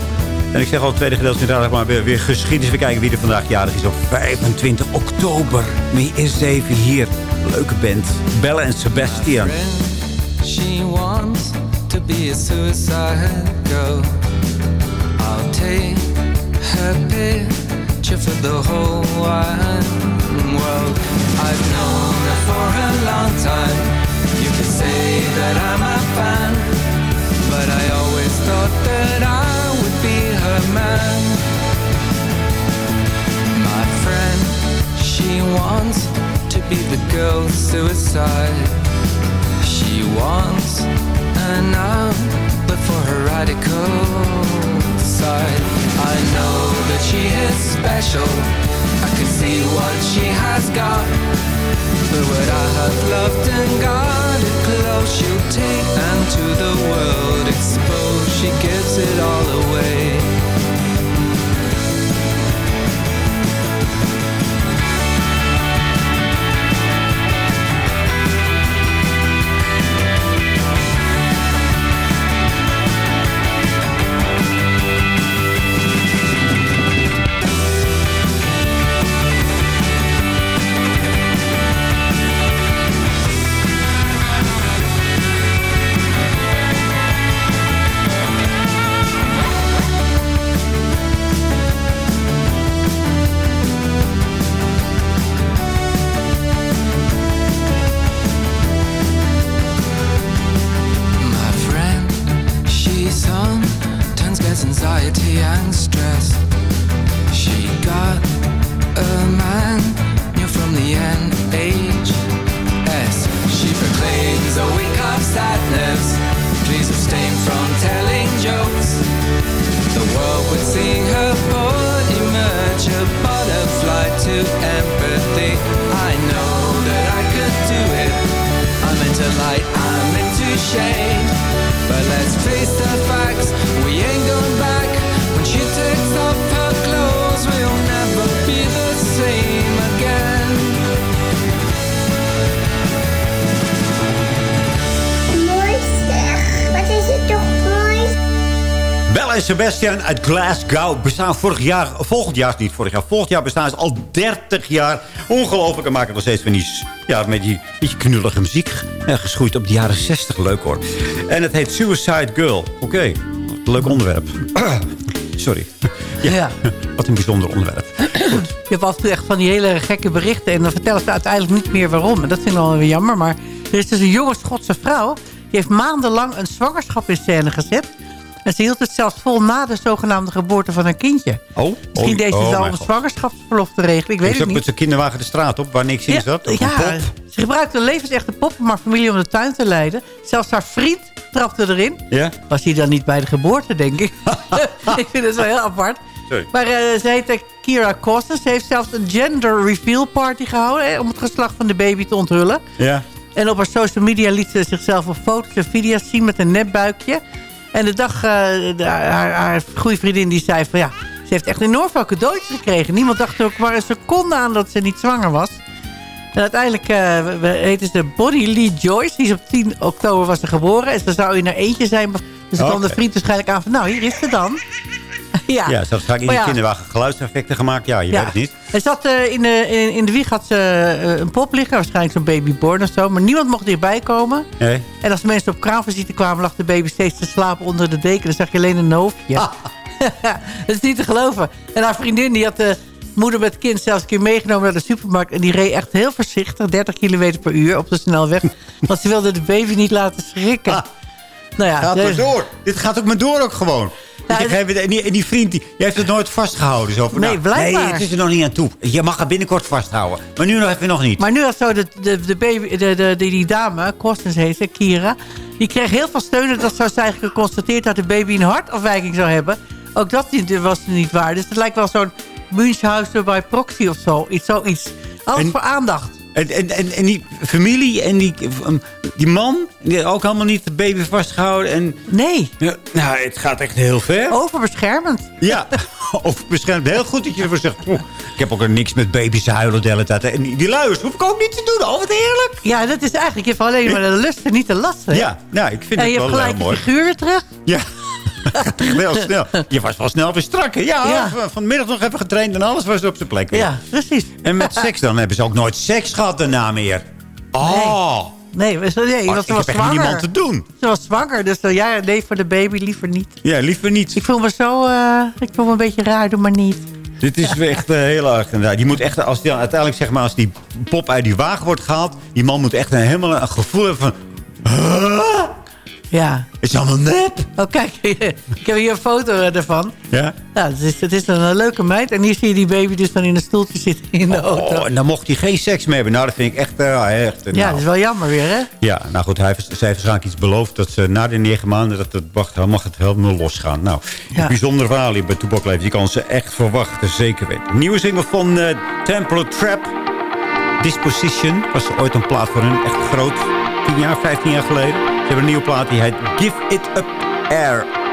En ik zeg al, het tweede gedeelte is dadelijk maar weer, weer geschiedenis. We kijken wie er vandaag jarig is op 25 oktober. Hier is even hier. Leuke band. Belle en Sebastian. She wants to be a suicide girl. I'll take her picture for the whole wide world. I've known her for a long time. You could say that I'm a fan, but I always thought that I would be her man. My friend, she wants to be the girl suicide. She wants an but for her radical side. I know that she is special. Can see what she has got. But what I have loved and guarded close, she'll take and to the world expose. She gives it all away. Sebastian uit Glasgow bestaan vorig jaar, volgend jaar niet vorig jaar, volgend jaar bestaan ze al 30 jaar. Ongelooflijk en maken nog steeds van die, ja, met die beetje knullige muziek. Ja, geschoeid op de jaren 60, leuk hoor. En het heet Suicide Girl. Oké, leuk onderwerp. Sorry. Ja, Wat een bijzonder onderwerp. Je hebt en toe echt van die hele gekke berichten. En dan vertellen ze uiteindelijk niet meer waarom. En dat vind ik wel weer jammer. Maar er is dus een jonge Schotse vrouw. Die heeft maandenlang een zwangerschap in scène gezet. En ze hield het zelfs vol na de zogenaamde geboorte van haar kindje. Oh, Misschien oh, deed ze oh, zelf mijn een zwangerschapsverlof te regelen. Ik weet het ook met niet. zijn kinderwagen de straat op. Waar niks in zat. Of een ja, pop. ze gebruikte een levensechte pop om haar familie om de tuin te leiden. Zelfs haar vriend trapte erin. Ja? Was hij dan niet bij de geboorte, denk ik. ik vind het wel heel apart. Sorry. Maar eh ze heet eh, Kira Costas. Ze heeft zelfs een gender reveal party gehouden... Hè, om het geslacht van de baby te onthullen. Ja. En op haar social media liet ze zichzelf op foto's en video's zien met een nepbuikje. En de dag, eh, de- haar, haar goede vriendin die zei van ja... ze heeft echt enorm veel cadeautjes gekregen. Niemand dacht er ook maar een seconde aan dat ze niet zwanger was. En uiteindelijk eh, we- we- heette ze Bonnie Lee Joyce. Die is op 10 oktober was ze geboren. En ze zou in haar eentje zijn. Dus kwam de vriend waarschijnlijk aan van... nou, hier is ze dan. ja. Ja, ze had vaak in Maar die ja. kinderwagen geluidseffecten gemaakt. Ja, je weet het niet. Hij zat eh, in, de, in, in de wieg had ze eh, een pop liggen. Waarschijnlijk zo'n babyborn of zo. Maar niemand mocht dichtbij komen. Nee. En als mensen op kraamvisite kwamen... lag de baby steeds te slapen onder de deken. Dan zag je alleen een hoofdje. Ah. dat is niet te geloven. En haar vriendin die had de moeder met het kind zelfs een keer meegenomen naar de supermarkt. En die reed echt heel voorzichtig. 30 km per uur op de snelweg. want ze wilde de baby niet laten schrikken. Nou ja, Gaat dus- maar door. Dit gaat ook maar door ook gewoon. Dus het- en, die, en die vriend, die, heeft het nooit vastgehouden. Zo van, Nee, nou, blijkbaar. Nee, het is er nog niet aan toe. Je mag het binnenkort vasthouden. Maar nu nog even nog niet. Maar nu had zo de, de, de baby, de, de, die, die dame, Kostens heet ze, Kira... die kreeg heel veel steun. en Dat zou ze eigenlijk geconstateerd dat de baby een hartafwijking zou hebben. Ook dat was niet waar. Dus het lijkt wel zo'n Münchhausen bij proxy of zo. Iets, zoiets. Alles En- voor aandacht. En, en, en, en die familie en die, um, die man, die ook helemaal niet de baby vastgehouden. En, nee. Ja, nou, het gaat echt heel ver. Overbeschermend. Ja, overbeschermd. Heel goed dat je ervoor zegt. "Poeh, ik heb ook er niks met baby's huilen de hele tijd. En die, luiers hoef ik ook niet te doen. Oh, wat heerlijk. Ja, dat is eigenlijk... Je hebt alleen maar de lust en niet de last. hè? Ja, nou, ik vind en het je wel hebt heel gelijk je mooi. figuur weer terug. Ja. Heel snel. Je was wel snel weer strak. hè? Ja, Ja. van- vanmiddag nog even getraind en alles was op zijn plek weer. Ja, precies. En met seks dan hebben ze ook nooit seks gehad daarna meer. Oh. Nee, nee ik ze was heb echt niemand te doen. Ze was zwanger, dus uh, ja, nee, voor de baby liever niet. Ja, liever niet. Ik voel me zo... eh, ik voel me een beetje raar, doe maar niet. Dit is echt eh, heel erg. inderdaad. Die moet echt, als die, uiteindelijk zeg maar, als die pop uit die wagen wordt gehaald... die man moet echt een, helemaal een gevoel hebben van... "Huh? Ja. Het is allemaal nep. Oh, kijk, ik heb hier een foto eh, ervan. Ja. Nou, het is, het is een eh, leuke meid. En hier zie je die baby dus dan in een stoeltje zitten in de auto. Oh, en dan mocht hij geen seks meer hebben. Nou, dat vind ik echt... eh, echt ja, nou. dat is wel jammer weer, hè? Ja, nou goed, hij zij heeft waarschijnlijk iets beloofd... dat ze na de negen maanden, dat het, wacht, mag het helemaal losgaan. Nou, Ja. een bijzondere verhaal hier bij Toepak Leeft. Je kan ze echt verwachten, zeker weten. Nieuwe single van eh Temple Trap. Disposition was ooit een plaat voor hun. Echt groot. 10 jaar, 15 jaar geleden. Ze hebben een nieuwe plaat die heet Give It Up Air.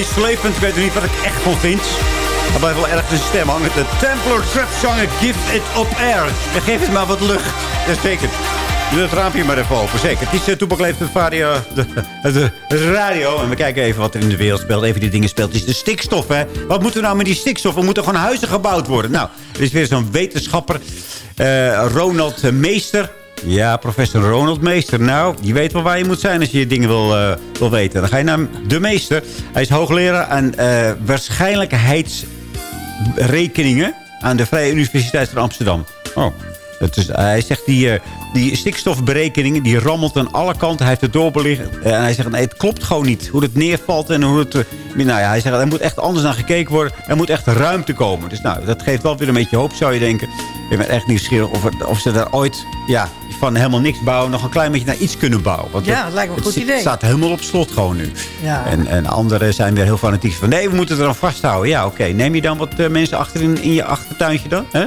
Meeslepend. Ik weet niet wat ik echt van vind. Hij blijft wel erg zijn stem hangen. De Templar Trap zanger Give It Up Air. Geef het maar wat lucht. Jazeker. Doe het raampje maar even open. Zeker. Het is uh, Toepak Leeft op radio, de, de, de radio. En we kijken even wat er in de wereld speelt. Even die dingen speelt. Het is de stikstof, hè. Wat moeten we nou met die stikstof? Er moeten gewoon huizen gebouwd worden. Nou, er is weer zo'n wetenschapper. eh, Ronald Meester. Ja, professor Ronald Meester. Nou, je weet wel waar je moet zijn als je dingen wil, eh, wil weten. Dan ga je naar de meester. Hij is hoogleraar aan eh, waarschijnlijkheidsrekeningen... aan de Vrije Universiteit van Amsterdam. Oh, dat is, hij zegt die, eh, die stikstofberekeningen, die rammelt aan alle kanten. Hij heeft het doorbelicht. en hij zegt, nee, het klopt gewoon niet. Hoe het neervalt en hoe het... nou ja, hij zegt, er moet echt anders naar gekeken worden. Er moet echt ruimte komen. Dus nou, dat geeft wel weer een beetje hoop, zou je denken. Ik ben echt nieuwsgierig of, het- of ze daar ooit... Ja, van helemaal niks bouwen, nog een klein beetje naar iets kunnen bouwen. Want Ja, het- dat lijkt me een het goed idee. staat helemaal op slot gewoon nu. Ja. En, en anderen zijn weer heel fanatiek van... nee, we moeten er aan vasthouden. Ja, oké. Neem je dan wat eh, mensen achter in, je achtertuintje dan? Hè?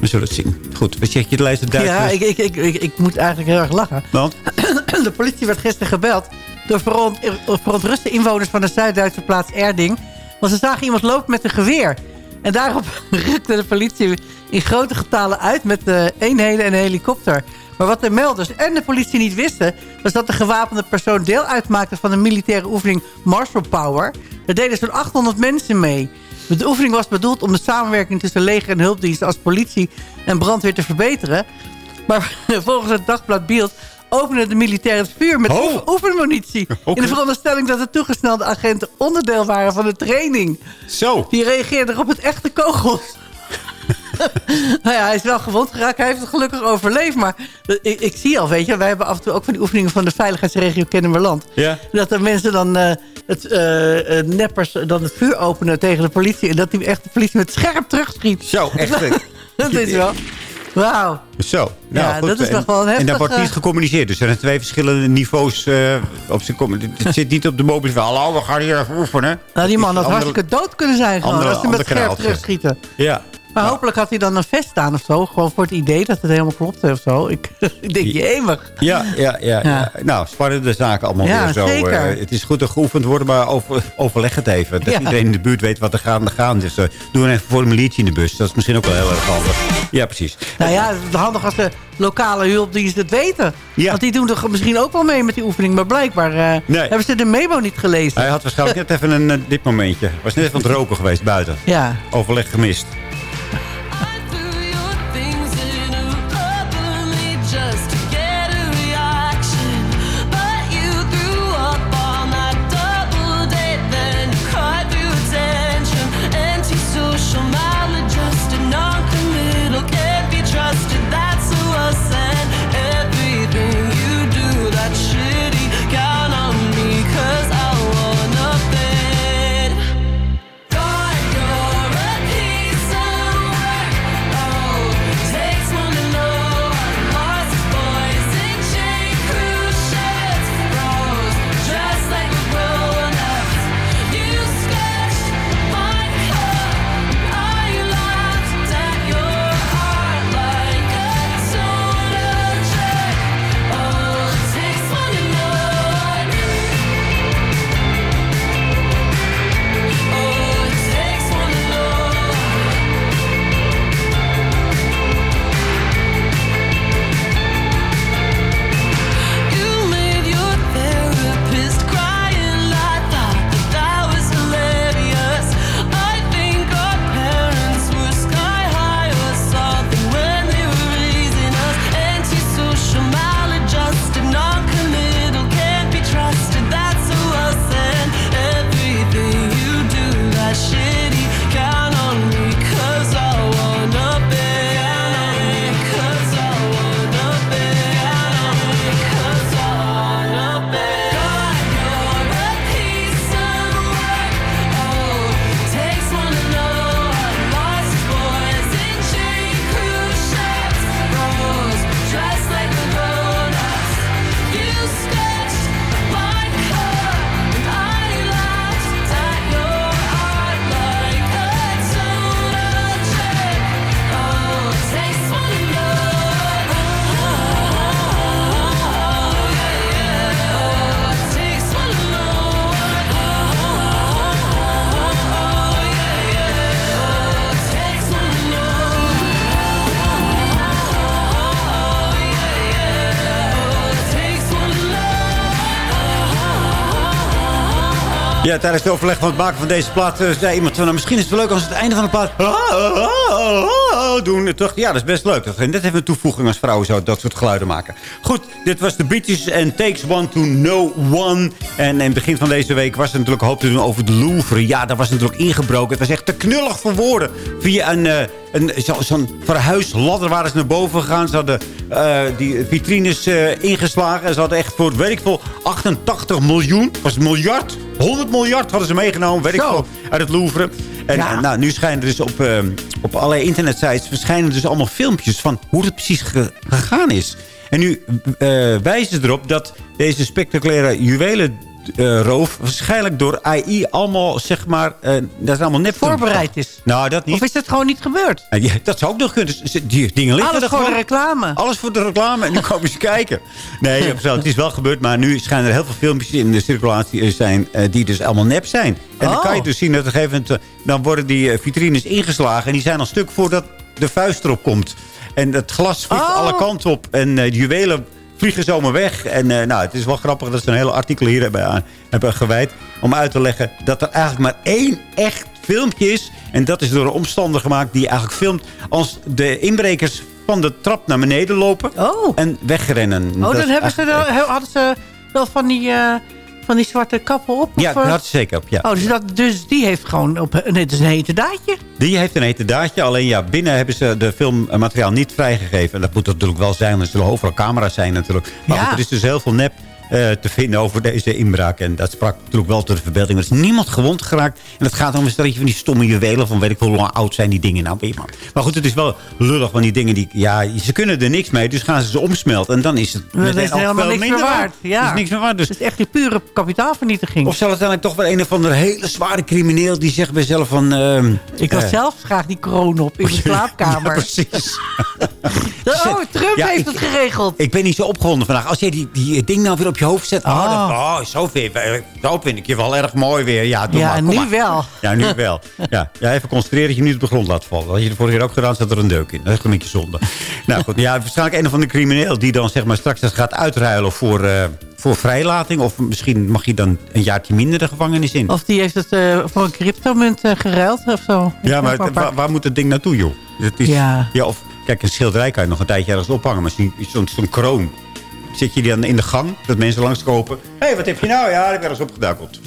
We zullen het zien. Goed, wat zeg je de lijst Duitsers? Ja, ik, ik, ik, ik, ik moet eigenlijk heel erg lachen. Want? De politie werd gisteren gebeld door veront, verontruste inwoners van de Zuid-Duitse plaats Erding. Want ze zagen iemand lopen met een geweer. En daarop rukte de politie in grote getalen uit met eenheden en een helikopter. Maar wat de melders en de politie niet wisten... was dat de gewapende persoon deel uitmaakte van de militaire oefening Marshall Power. Daar deden zo'n 800 mensen mee. De oefening was bedoeld om de samenwerking tussen leger en hulpdiensten... als politie en brandweer te verbeteren. Maar volgens het dagblad Beeld opende de militairen het vuur met oefen- oefenmunitie. In de veronderstelling dat de toegesnelde agenten onderdeel waren van de training. Zo. Die reageerden op het echte kogels. nou ja, hij is wel gewond geraakt. Hij heeft het gelukkig overleefd. Maar ik, ik zie al, weet je... wij hebben af en toe ook van die oefeningen van de veiligheidsregio Kennemerland. Ja. Dat er mensen dan eh, het eh, neppers dan het vuur openen tegen de politie. En dat die echt de politie met scherp terugschiet. Zo, echt. dat is wel... Wauw. Zo. Nou, Ja, goed. dat is en, nog wel een En daar heftig, wordt niet gecommuniceerd. Dus er zijn twee verschillende niveaus uh, op Het zit niet op de mobiele. Hallo, we gaan hier even oefenen. Nou, die man had Andere- hartstikke dood kunnen zijn gewoon. andere- als hij met scherp terugschieten. Ja. Maar hopelijk had hij dan een vest aan of zo. Gewoon voor het idee dat het helemaal klopte of zo. Ik, ik denk, jemig. Ja, ja, ja, ja. Nou, spannende zaken allemaal Ja, weer zo. zeker. eh, het is goed dat geoefend worden, maar over, overleg het even. Dat Ja. iedereen in de buurt weet wat er gaande gaan. Dus eh, doe even een formuliertje in de bus. Dat is misschien ook wel heel erg handig. Ja, precies. Nou ja, het is handig als de lokale hulpdiensten het weten. Want die doen toch misschien ook wel mee met die oefening. Maar blijkbaar eh, Nee. hebben ze de memo niet gelezen. Hij had waarschijnlijk net even een dit momentje. was net even aan het roken geweest buiten. Ja. Overleg gemist. Tijdens het overleg van het maken van deze plaat eh, zei iemand... van, Nou, misschien is het leuk als het einde van de plaat... doen. En Toch, ja, dat is best leuk. Dat, net even een toevoeging als vrouwen zo dat soort geluiden maken. Goed, dit was de British and Takes One to No One. En in het begin van deze week was er natuurlijk hoop te doen over de Louvre. Ja, daar was natuurlijk ingebroken. Het was echt te knullig voor woorden. Via een... eh, een zo- Zo'n verhuisladder waren ze naar boven gegaan. Ze hadden eh, die vitrines ingeslagen. En ze hadden echt voor, weet ik veel, 88 miljoen. was een miljard. 100 miljard hadden ze meegenomen, weet ik veel, uit het Louvre. En nou, nu schijnen er dus op, eh, op allerlei internetsites... verschijnen dus allemaal filmpjes van hoe het precies ge- gegaan is. En nu eh, wijzen ze erop dat deze spectaculaire juwelen... eh, roof waarschijnlijk door AI allemaal, zeg maar... eh, dat is allemaal net Voorbereid is. Nou, dat niet. Of is het gewoon niet gebeurd? Ja, dat zou ook nog kunnen. Dus Die dingen liggen Alles voor gewoon. de reclame. Alles voor de reclame. En nu komen ze kijken. Nee, het is wel gebeurd. Maar nu schijnen er heel veel filmpjes in de circulatie zijn... eh, die dus allemaal nep zijn. En dan Oh. kan je dus zien dat op een gegeven moment... dan worden die vitrines ingeslagen. En die zijn al stuk voordat de vuist erop komt. En het glas vliegt Oh. alle kanten op. En de juwelen vliegen zomaar weg. En eh, nou, het is wel grappig dat ze een hele artikel hier hebben, aan, hebben gewijd... om uit te leggen dat er eigenlijk maar één echt filmpje is. En dat is door een omstander gemaakt die eigenlijk filmt... als de inbrekers van de trap naar beneden lopen en wegrennen. Oh, Dat dan hebben ze hadden ze wel van die, eh, van die zwarte kappen op? Ja, dat eh? ze zeker op, ja. Oh, dus, dat, dus die heeft gewoon op... Nee, het is een hete daadje. Die heeft een etendaadje. Alleen ja, binnen hebben ze de filmmateriaal niet vrijgegeven. En dat moet natuurlijk wel zijn, want er zullen overal camera's zijn natuurlijk. Maar Ja. goed, er is dus heel veel nep eh, te vinden over deze inbraak. En dat sprak natuurlijk wel tot de verbeelding. Er is niemand gewond geraakt. En het gaat om een stelletje van die stomme juwelen. Van weet ik wel hoe lang oud zijn die dingen nou weer. Maar, maar goed, het is wel lullig. Want die dingen, die, ja, ze kunnen er niks mee. Dus gaan ze ze omsmelten. En dan is het meteen is al helemaal veel niks meer waard. Ja. Is niks meer waard. Dus Het is echt die pure kapitaalvernietiging. of zal het uiteindelijk toch wel een of andere hele zware crimineel... die zegt bij zichzelf van... ehm, Ik wil eh, zelf graag die kroon op in de slaapkamer. Ja, precies. Oh, Trump Ja, heeft ik- het geregeld. Ik ben niet zo opgewonden vandaag. Als jij die, die ding nou weer op je hoofd zet. Oh, Ah. dan, oh zo, vind, zo vind ik je wel erg mooi weer. Ja, doe Ja, maar, nu maar. wel. Ja, nu wel. Ja, ja, even concentreren dat je niet op de grond laat vallen. Dat had je de vorige keer ook gedaan, zat er een deuk in. Dat is een beetje zonde. nou goed, ja, waarschijnlijk een of andere crimineel... die dan zeg maar straks dat gaat uitruilen voor, eh, voor vrijlating. Of misschien mag je dan een jaartje minder de gevangenis in. Of die heeft het eh, voor een cryptomunt eh, geruild of zo. Ja, maar het- waar, waar moet het ding naartoe, joh? Het is, Ja. ja. Of, kijk, een schilderij kan je nog een tijdje ergens ophangen. Maar zo'n kroon. Zit je die dan in de gang, dat mensen langskopen. Hé, hey, wat heb je nou? Ja, ik ben ergens opgeduikeld.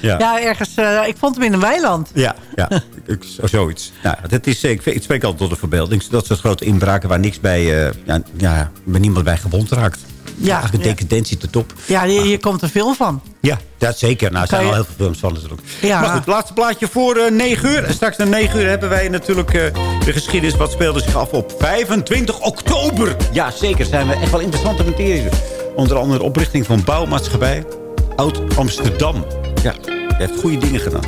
ja. Ja, ergens. eh, ik vond hem in een weiland. Ja, ja ik, zo- zoiets. Nou, dat is, ik, ik spreek altijd tot de verbeelding. Dat soort grote inbraken waar niks bij, eh, ja, ja, waar niemand bij gewond raakt. Ja, Eigenlijk een ja. decadentie te top. Ja, hier, hier komt een film van. Ja, dat zeker. Nou, er zijn al heel veel films van natuurlijk. Ja. Maar goed, laatste plaatje voor eh 9 uur. En straks na 9 uur hebben wij natuurlijk eh, de geschiedenis. Wat speelde zich af op 25 oktober. Ja, zeker. Zijn we echt wel interessante materie. Onder andere de oprichting van bouwmaatschappij. Oud-Amsterdam. Ja, hij heeft goede dingen gedaan.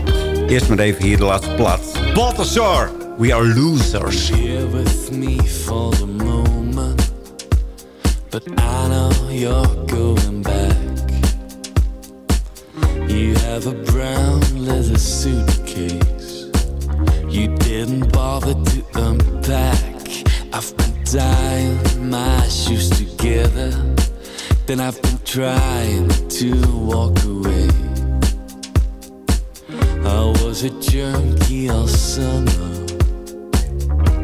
Eerst maar even hier de laatste plaats. Balthasar, we are losers. Here with me for the moment, but I know you're going back. You have a brown leather suitcase. You didn't bother to unpack. I've been tying my shoes together. Then I've been trying to walk away. I was a junkie all summer.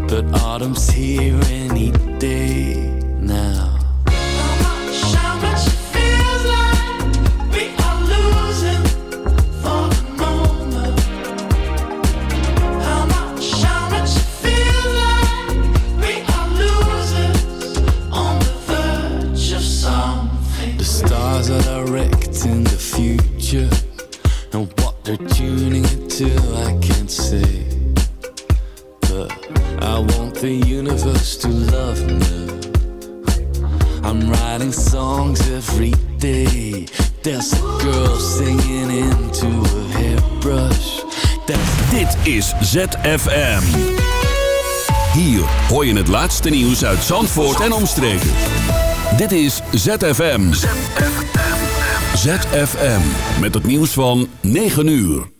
But autumn's here any day now. The universe to love me. I'm writing songs every day. There's a girl singing into a hairbrush. There's Dit is ZFM. Hier hoor je het laatste nieuws uit Zandvoort en omstreken. Dit is ZFM. ZFM. Met het nieuws van 9 uur.